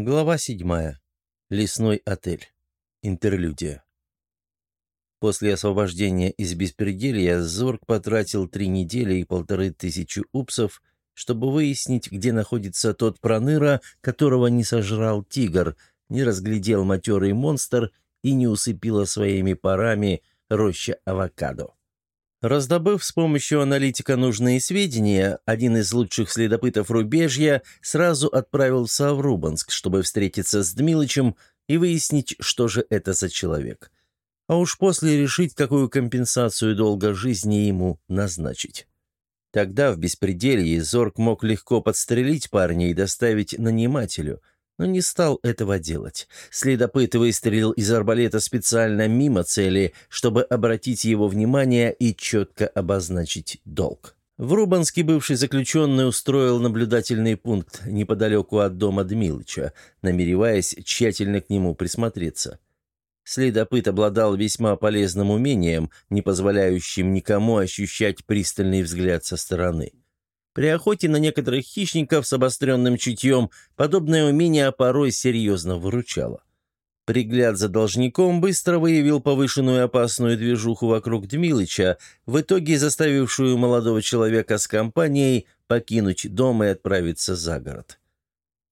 Глава 7. Лесной отель. Интерлюдия. После освобождения из беспределья Зорг потратил три недели и полторы тысячи упсов, чтобы выяснить, где находится тот проныра, которого не сожрал тигр, не разглядел матерый монстр и не усыпила своими парами роща авокадо. Раздобыв с помощью аналитика нужные сведения, один из лучших следопытов рубежья сразу отправился в Рубанск, чтобы встретиться с Дмилычем и выяснить, что же это за человек. А уж после решить, какую компенсацию долга жизни ему назначить. Тогда в беспределье Зорг мог легко подстрелить парня и доставить нанимателю – но не стал этого делать. Следопыт выстрелил из арбалета специально мимо цели, чтобы обратить его внимание и четко обозначить долг. В Рубанске бывший заключенный устроил наблюдательный пункт неподалеку от дома Дмилыча, намереваясь тщательно к нему присмотреться. Следопыт обладал весьма полезным умением, не позволяющим никому ощущать пристальный взгляд со стороны. При охоте на некоторых хищников с обостренным чутьем подобное умение порой серьезно выручало. Пригляд за должником быстро выявил повышенную опасную движуху вокруг Дмилыча, в итоге заставившую молодого человека с компанией покинуть дом и отправиться за город.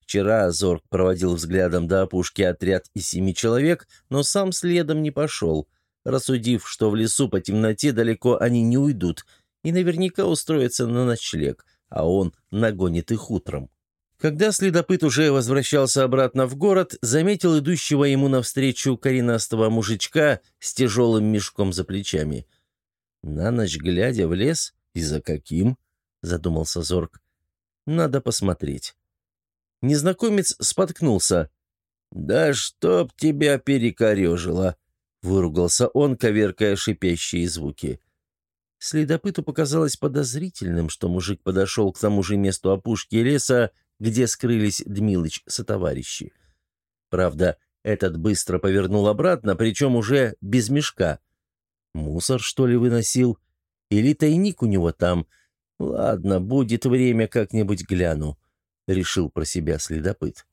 Вчера Зорг проводил взглядом до опушки отряд из семи человек, но сам следом не пошел, рассудив, что в лесу по темноте далеко они не уйдут – и наверняка устроится на ночлег, а он нагонит их утром. Когда следопыт уже возвращался обратно в город, заметил идущего ему навстречу коренастого мужичка с тяжелым мешком за плечами. «На ночь глядя в лес? И за каким?» — задумался Зорг. «Надо посмотреть». Незнакомец споткнулся. «Да чтоб тебя перекорежило!» — выругался он, коверкая шипящие звуки. Следопыту показалось подозрительным, что мужик подошел к тому же месту опушки леса, где скрылись Дмилыч со товарищи. Правда, этот быстро повернул обратно, причем уже без мешка. Мусор, что ли, выносил? Или тайник у него там? Ладно, будет время, как-нибудь гляну, — решил про себя следопыт.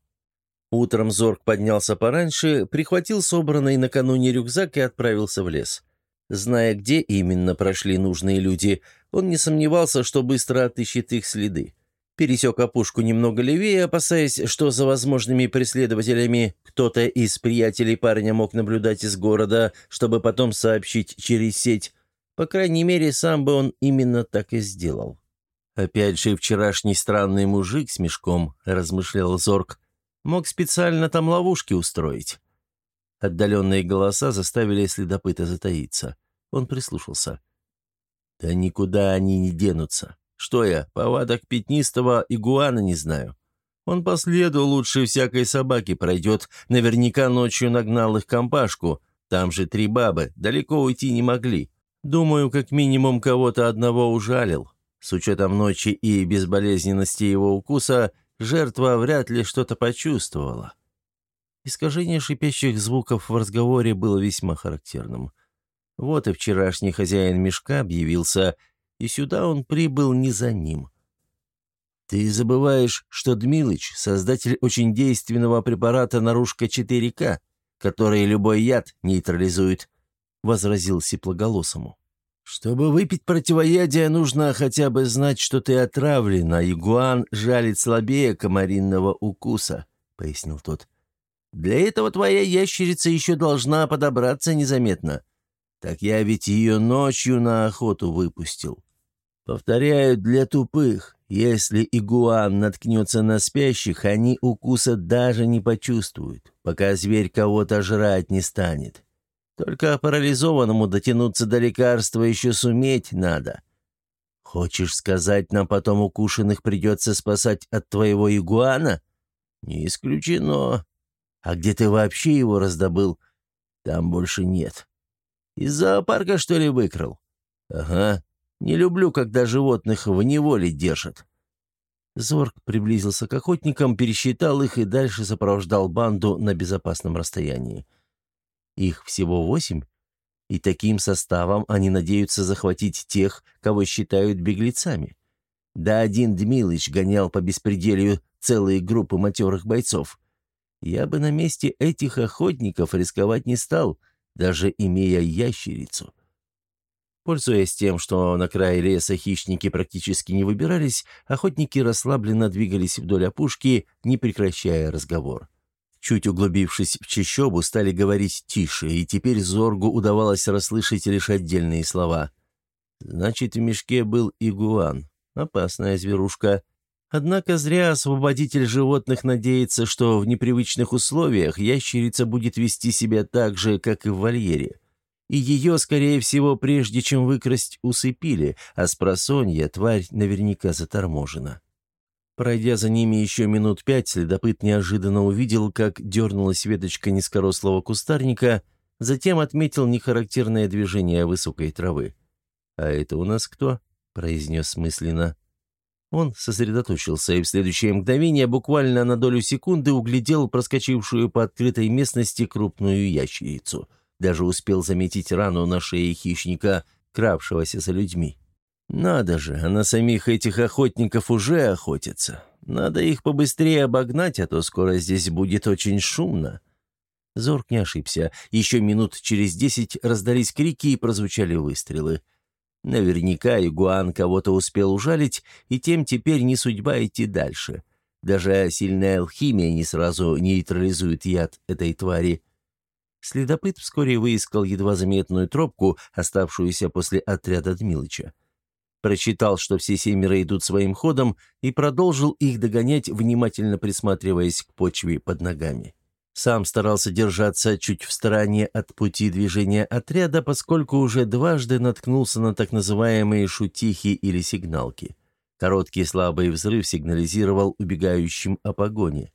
Утром Зорг поднялся пораньше, прихватил собранный накануне рюкзак и отправился в лес. — Зная, где именно прошли нужные люди, он не сомневался, что быстро отыщет их следы. Пересек опушку немного левее, опасаясь, что за возможными преследователями кто-то из приятелей парня мог наблюдать из города, чтобы потом сообщить через сеть. По крайней мере, сам бы он именно так и сделал. Опять же, вчерашний странный мужик с мешком, размышлял Зорг, мог специально там ловушки устроить. Отдаленные голоса заставили следопыта затаиться. Он прислушался. «Да никуда они не денутся. Что я, повадок пятнистого игуана не знаю. Он по следу лучше всякой собаки пройдет. Наверняка ночью нагнал их компашку. Там же три бабы, далеко уйти не могли. Думаю, как минимум кого-то одного ужалил. С учетом ночи и безболезненности его укуса, жертва вряд ли что-то почувствовала. Искажение шипящих звуков в разговоре было весьма характерным. Вот и вчерашний хозяин мешка объявился, и сюда он прибыл не за ним. «Ты забываешь, что Дмилыч — создатель очень действенного препарата «Наружка 4К», который любой яд нейтрализует», — возразил сиплоголосому. «Чтобы выпить противоядие, нужно хотя бы знать, что ты отравлен, а игуан жалит слабее комаринного укуса», — пояснил тот. Для этого твоя ящерица еще должна подобраться незаметно. Так я ведь ее ночью на охоту выпустил. Повторяю, для тупых. Если игуан наткнется на спящих, они укуса даже не почувствуют, пока зверь кого-то жрать не станет. Только парализованному дотянуться до лекарства еще суметь надо. Хочешь сказать, нам потом укушенных придется спасать от твоего игуана? Не исключено. А где ты вообще его раздобыл? Там больше нет. Из зоопарка, что ли, выкрал? Ага. Не люблю, когда животных в неволе держат. Зорг приблизился к охотникам, пересчитал их и дальше сопровождал банду на безопасном расстоянии. Их всего восемь, и таким составом они надеются захватить тех, кого считают беглецами. Да один Дмилыч гонял по беспределью целые группы матерых бойцов. Я бы на месте этих охотников рисковать не стал, даже имея ящерицу. Пользуясь тем, что на крае леса хищники практически не выбирались, охотники расслабленно двигались вдоль опушки, не прекращая разговор. Чуть углубившись в чащобу, стали говорить тише, и теперь Зоргу удавалось расслышать лишь отдельные слова. «Значит, в мешке был игуан. Опасная зверушка. Однако зря освободитель животных надеется, что в непривычных условиях ящерица будет вести себя так же, как и в вольере. И ее, скорее всего, прежде чем выкрасть, усыпили, а с просонья тварь наверняка заторможена. Пройдя за ними еще минут пять, следопыт неожиданно увидел, как дернулась веточка низкорослого кустарника, затем отметил нехарактерное движение высокой травы. «А это у нас кто?» — произнес мысленно. Он сосредоточился и в следующее мгновение буквально на долю секунды углядел проскочившую по открытой местности крупную ящерицу. Даже успел заметить рану на шее хищника, кравшегося за людьми. «Надо же, а на самих этих охотников уже охотятся. Надо их побыстрее обогнать, а то скоро здесь будет очень шумно». Зорг не ошибся. Еще минут через десять раздались крики и прозвучали выстрелы. Наверняка Игуан кого-то успел ужалить, и тем теперь не судьба идти дальше. Даже сильная алхимия не сразу нейтрализует яд этой твари. Следопыт вскоре выискал едва заметную тропку, оставшуюся после отряда Дмилыча. Прочитал, что все семеро идут своим ходом, и продолжил их догонять, внимательно присматриваясь к почве под ногами. Сам старался держаться чуть в стороне от пути движения отряда, поскольку уже дважды наткнулся на так называемые шутихи или сигналки. Короткий слабый взрыв сигнализировал убегающим о погоне.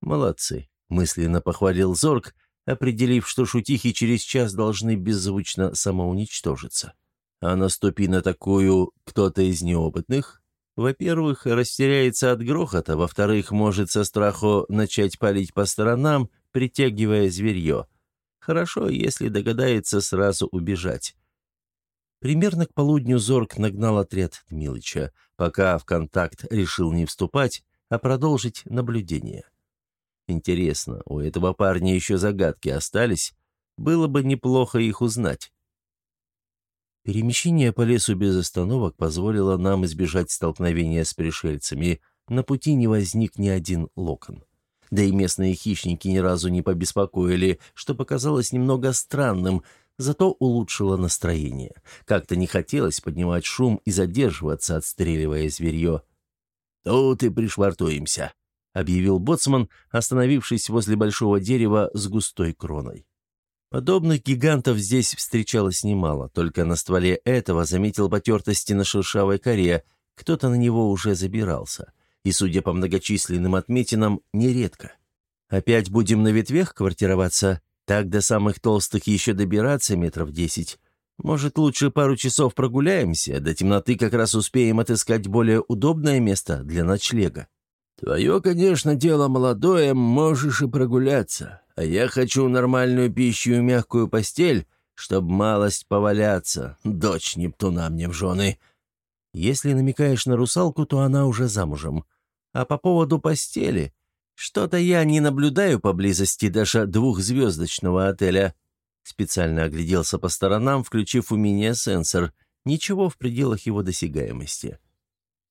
«Молодцы», — мысленно похвалил Зорг, определив, что шутихи через час должны беззвучно самоуничтожиться. А наступи на такую кто-то из неопытных, во-первых, растеряется от грохота, во-вторых, может со страху начать палить по сторонам, притягивая зверье. Хорошо, если догадается сразу убежать. Примерно к полудню Зорг нагнал отряд Дмилыча, пока в контакт решил не вступать, а продолжить наблюдение. Интересно, у этого парня еще загадки остались? Было бы неплохо их узнать. Перемещение по лесу без остановок позволило нам избежать столкновения с пришельцами. На пути не возник ни один локон. Да и местные хищники ни разу не побеспокоили, что показалось немного странным, зато улучшило настроение. Как-то не хотелось поднимать шум и задерживаться, отстреливая зверье. «Тут и пришвартуемся», — объявил боцман, остановившись возле большого дерева с густой кроной. Подобных гигантов здесь встречалось немало, только на стволе этого заметил потертости на шершавой коре, кто-то на него уже забирался. И, судя по многочисленным отметинам, нередко. Опять будем на ветвях квартироваться? Так до самых толстых еще добираться метров десять. Может, лучше пару часов прогуляемся, до темноты как раз успеем отыскать более удобное место для ночлега. «Твое, конечно, дело молодое, можешь и прогуляться. А я хочу нормальную пищу и мягкую постель, чтобы малость поваляться. Дочь Нептуна мне в жены». Если намекаешь на русалку, то она уже замужем. А по поводу постели... Что-то я не наблюдаю поблизости даже двухзвездочного отеля. Специально огляделся по сторонам, включив умение сенсор. Ничего в пределах его досягаемости.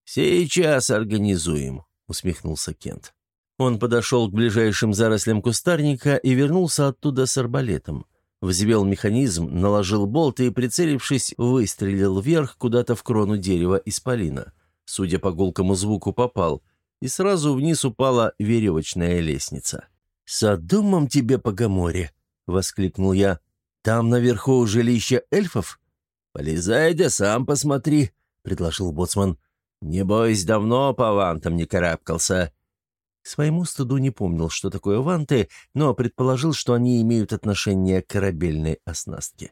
«Сейчас организуем», — усмехнулся Кент. Он подошел к ближайшим зарослям кустарника и вернулся оттуда с арбалетом. Взвел механизм, наложил болт и, прицелившись, выстрелил вверх куда-то в крону дерева исполина. Судя по гулкому звуку, попал, и сразу вниз упала веревочная лестница. «Содумом тебе по Гаморе!» — воскликнул я. «Там наверху жилище эльфов?» «Полезай да сам посмотри», — предложил боцман. «Небось, давно по вантам не карабкался». Своему стыду не помнил, что такое ванты, но предположил, что они имеют отношение к корабельной оснастке.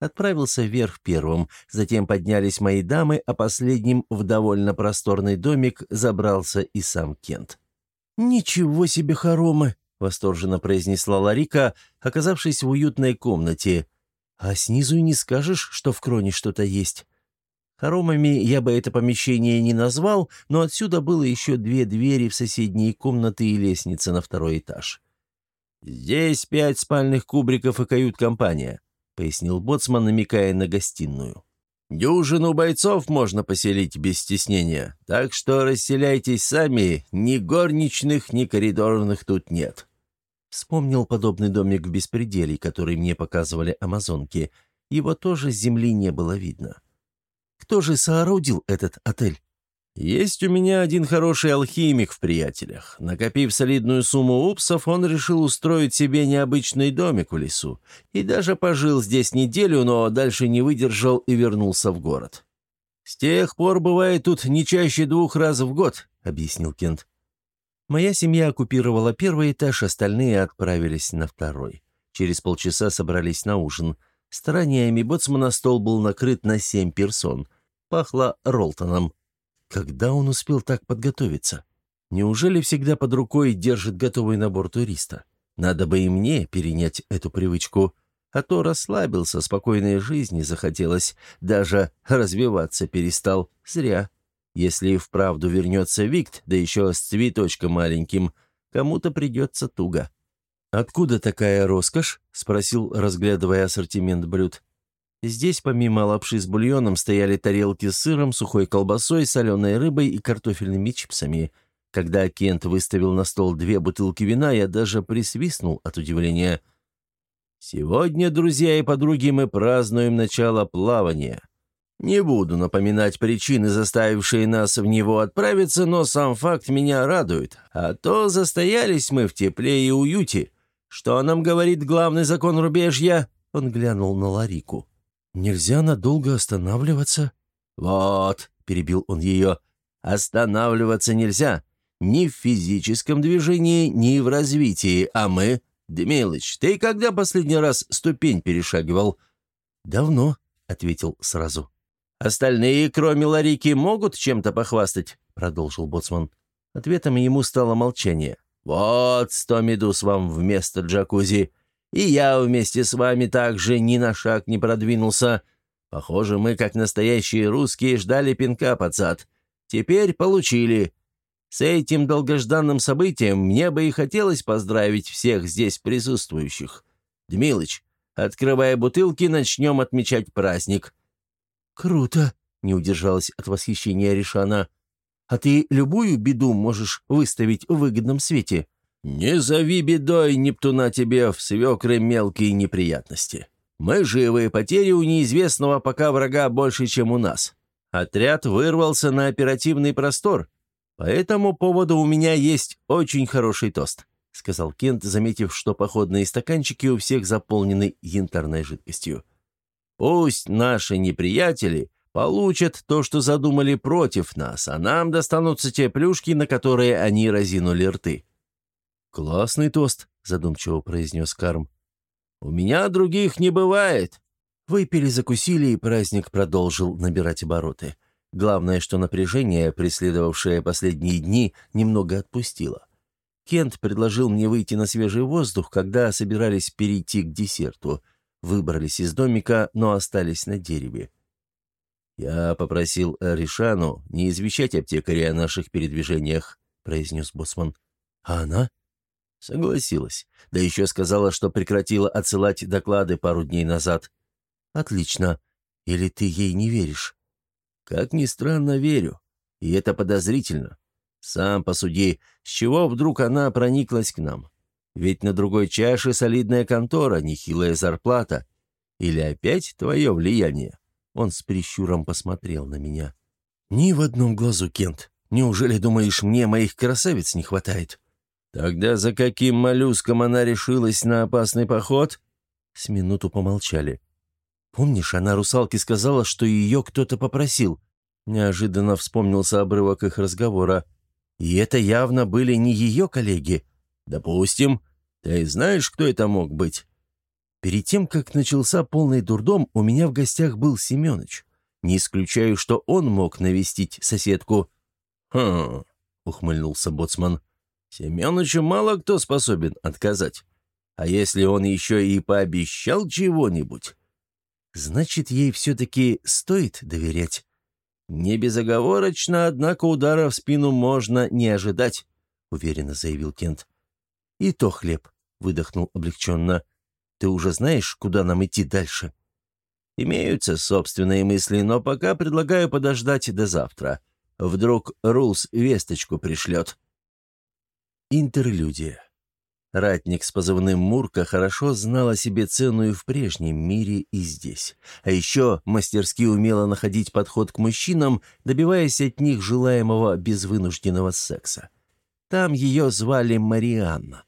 Отправился вверх первым, затем поднялись мои дамы, а последним в довольно просторный домик забрался и сам Кент. «Ничего себе хоромы!» — восторженно произнесла Ларика, оказавшись в уютной комнате. «А снизу и не скажешь, что в кроне что-то есть». Хоромами я бы это помещение не назвал, но отсюда было еще две двери в соседние комнаты и лестница на второй этаж. «Здесь пять спальных кубриков и кают-компания», — пояснил Боцман, намекая на гостиную. «Дюжину бойцов можно поселить без стеснения, так что расселяйтесь сами, ни горничных, ни коридорных тут нет». Вспомнил подобный домик в беспределе, который мне показывали амазонки. Его тоже с земли не было видно. Кто же соорудил этот отель? Есть у меня один хороший алхимик в приятелях. Накопив солидную сумму упсов, он решил устроить себе необычный домик в лесу. И даже пожил здесь неделю, но дальше не выдержал и вернулся в город. «С тех пор бывает тут не чаще двух раз в год», — объяснил Кент. Моя семья оккупировала первый этаж, остальные отправились на второй. Через полчаса собрались на ужин. Стараниями боцмана стол был накрыт на семь персон. Пахло Ролтоном. Когда он успел так подготовиться? Неужели всегда под рукой держит готовый набор туриста? Надо бы и мне перенять эту привычку. А то расслабился, спокойной жизни захотелось, даже развиваться перестал. Зря. Если вправду вернется Викт, да еще с цветочком маленьким, кому-то придется туго. «Откуда такая роскошь?» — спросил, разглядывая ассортимент блюд. Здесь помимо лапши с бульоном стояли тарелки с сыром, сухой колбасой, соленой рыбой и картофельными чипсами. Когда Кент выставил на стол две бутылки вина, я даже присвистнул от удивления. «Сегодня, друзья и подруги, мы празднуем начало плавания. Не буду напоминать причины, заставившие нас в него отправиться, но сам факт меня радует. А то застоялись мы в тепле и уюте. Что нам говорит главный закон рубежья?» Он глянул на Ларику. «Нельзя надолго останавливаться». «Вот», — перебил он ее, — «останавливаться нельзя. Ни в физическом движении, ни в развитии. А мы...» «Демилыч, ты когда последний раз ступень перешагивал?» «Давно», — ответил сразу. «Остальные, кроме Ларики, могут чем-то похвастать?» — продолжил Боцман. Ответом ему стало молчание. «Вот сто медуз вам вместо джакузи. И я вместе с вами также ни на шаг не продвинулся. Похоже, мы, как настоящие русские, ждали пинка под зад. Теперь получили. С этим долгожданным событием мне бы и хотелось поздравить всех здесь присутствующих. Дмилыч, открывая бутылки, начнем отмечать праздник. «Круто!» — не удержалась от восхищения Ришана. «А ты любую беду можешь выставить в выгодном свете?» «Не зови бедой, Нептуна, тебе в свекры мелкие неприятности. Мы живы, потери у неизвестного пока врага больше, чем у нас. Отряд вырвался на оперативный простор. По этому поводу у меня есть очень хороший тост», — сказал Кент, заметив, что походные стаканчики у всех заполнены янтарной жидкостью. Пусть наши неприятели получат то, что задумали против нас, а нам достанутся те плюшки, на которые они разинули рты». «Классный тост», — задумчиво произнес Карм. «У меня других не бывает». Выпили, закусили, и праздник продолжил набирать обороты. Главное, что напряжение, преследовавшее последние дни, немного отпустило. Кент предложил мне выйти на свежий воздух, когда собирались перейти к десерту — выбрались из домика, но остались на дереве. «Я попросил Ришану не извещать аптекаря о наших передвижениях», — произнес Босман. «А она?» Согласилась. Да еще сказала, что прекратила отсылать доклады пару дней назад. «Отлично. Или ты ей не веришь?» «Как ни странно, верю. И это подозрительно. Сам посуди, с чего вдруг она прониклась к нам? Ведь на другой чаше солидная контора, нехилая зарплата. Или опять твое влияние?» Он с прищуром посмотрел на меня. «Ни в одном глазу, Кент. Неужели, думаешь, мне моих красавиц не хватает?» «Тогда за каким моллюском она решилась на опасный поход?» С минуту помолчали. «Помнишь, она русалке сказала, что ее кто-то попросил?» Неожиданно вспомнился обрывок их разговора. «И это явно были не ее коллеги, «Допустим. Ты знаешь, кто это мог быть?» Перед тем, как начался полный дурдом, у меня в гостях был Семенович. Не исключаю, что он мог навестить соседку. «Хм», — ухмыльнулся боцман, — «Семеновичу мало кто способен отказать. А если он еще и пообещал чего-нибудь?» «Значит, ей все-таки стоит доверять?» «Не безоговорочно, однако удара в спину можно не ожидать», — уверенно заявил Кент. «И то хлеб», — выдохнул облегченно. «Ты уже знаешь, куда нам идти дальше?» «Имеются собственные мысли, но пока предлагаю подождать до завтра. Вдруг Рулс весточку пришлет». Интерлюдия. Ратник с позывным «Мурка» хорошо знал о себе цену и в прежнем мире, и здесь. А еще мастерски умела находить подход к мужчинам, добиваясь от них желаемого безвынужденного секса. Там ее звали Марианна.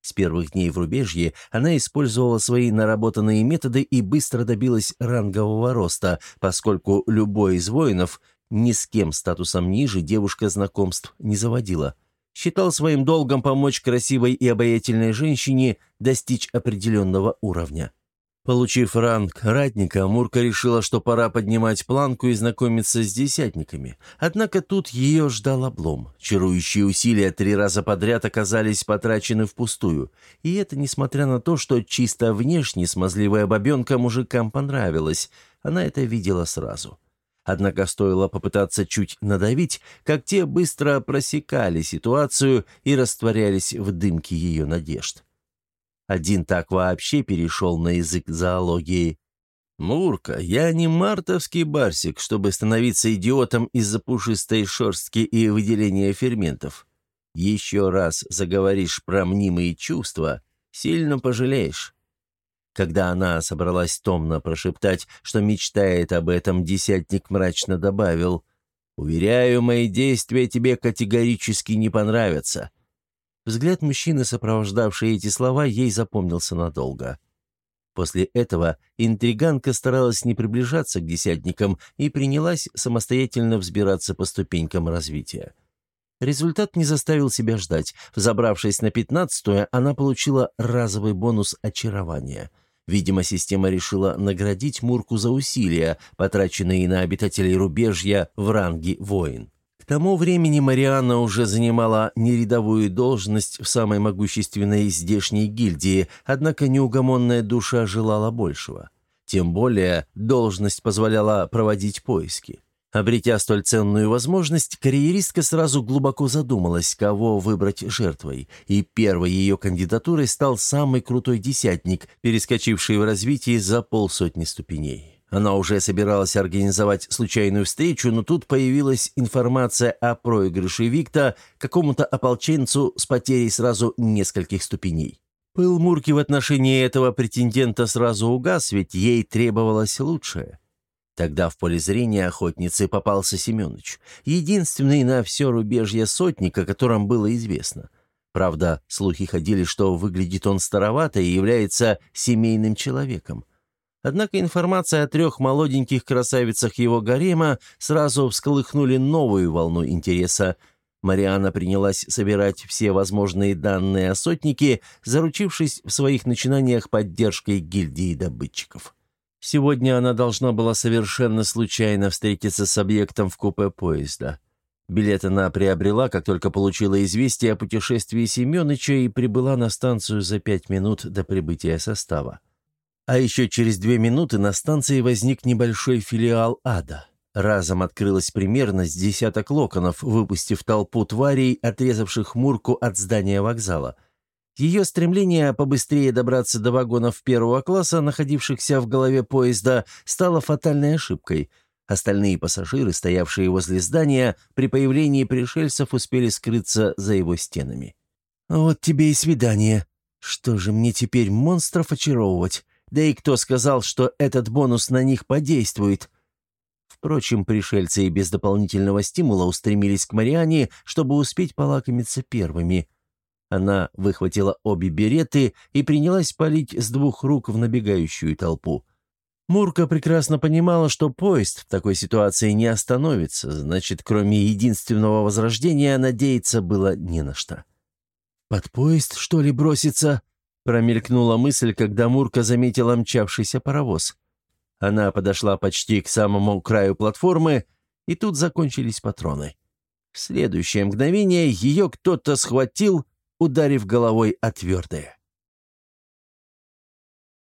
С первых дней в рубежье она использовала свои наработанные методы и быстро добилась рангового роста, поскольку любой из воинов ни с кем статусом ниже девушка знакомств не заводила – считал своим долгом помочь красивой и обаятельной женщине достичь определенного уровня. Получив ранг ратника, Мурка решила, что пора поднимать планку и знакомиться с десятниками. Однако тут ее ждал облом. Чарующие усилия три раза подряд оказались потрачены впустую. И это несмотря на то, что чисто внешне смазливая бабенка мужикам понравилась. Она это видела сразу. Однако стоило попытаться чуть надавить, как те быстро просекали ситуацию и растворялись в дымке ее надежд. Один так вообще перешел на язык зоологии. «Мурка, я не мартовский барсик, чтобы становиться идиотом из-за пушистой шерстки и выделения ферментов. Еще раз заговоришь про мнимые чувства, сильно пожалеешь. Когда она собралась томно прошептать, что мечтает об этом, десятник мрачно добавил «Уверяю, мои действия тебе категорически не понравятся». Взгляд мужчины, сопровождавший эти слова, ей запомнился надолго. После этого интриганка старалась не приближаться к десятникам и принялась самостоятельно взбираться по ступенькам развития. Результат не заставил себя ждать. Взобравшись на пятнадцатую, она получила разовый бонус очарования – Видимо, система решила наградить Мурку за усилия, потраченные на обитателей рубежья в ранге воин. К тому времени Марианна уже занимала нерядовую должность в самой могущественной здешней гильдии, однако неугомонная душа желала большего. Тем более должность позволяла проводить поиски. Обретя столь ценную возможность, карьеристка сразу глубоко задумалась, кого выбрать жертвой, и первой ее кандидатурой стал самый крутой десятник, перескочивший в развитии за полсотни ступеней. Она уже собиралась организовать случайную встречу, но тут появилась информация о проигрыше Викта какому-то ополченцу с потерей сразу нескольких ступеней. Пыл Мурки в отношении этого претендента сразу угас, ведь ей требовалось лучшее. Тогда в поле зрения охотницы попался Семенович, единственный на все рубежье сотник, о котором было известно. Правда, слухи ходили, что выглядит он старовато и является семейным человеком. Однако информация о трех молоденьких красавицах его гарема сразу всколыхнули новую волну интереса. Мариана принялась собирать все возможные данные о сотнике, заручившись в своих начинаниях поддержкой гильдии добытчиков. Сегодня она должна была совершенно случайно встретиться с объектом в купе поезда. Билет она приобрела, как только получила известие о путешествии Семёныча и прибыла на станцию за пять минут до прибытия состава. А еще через две минуты на станции возник небольшой филиал ада. Разом открылось примерно с десяток локонов, выпустив толпу тварей, отрезавших Мурку от здания вокзала – ее стремление побыстрее добраться до вагонов первого класса, находившихся в голове поезда, стало фатальной ошибкой. Остальные пассажиры, стоявшие возле здания, при появлении пришельцев успели скрыться за его стенами. «Вот тебе и свидание. Что же мне теперь монстров очаровывать? Да и кто сказал, что этот бонус на них подействует?» Впрочем, пришельцы и без дополнительного стимула устремились к Мариане, чтобы успеть полакомиться первыми – она выхватила обе береты и принялась палить с двух рук в набегающую толпу. Мурка прекрасно понимала, что поезд в такой ситуации не остановится, значит, кроме единственного возрождения, надеяться было не на что. «Под поезд, что ли, броситься?» — промелькнула мысль, когда Мурка заметила мчавшийся паровоз. Она подошла почти к самому краю платформы, и тут закончились патроны. В следующее мгновение ее кто-то схватил, ударив головой о твердое.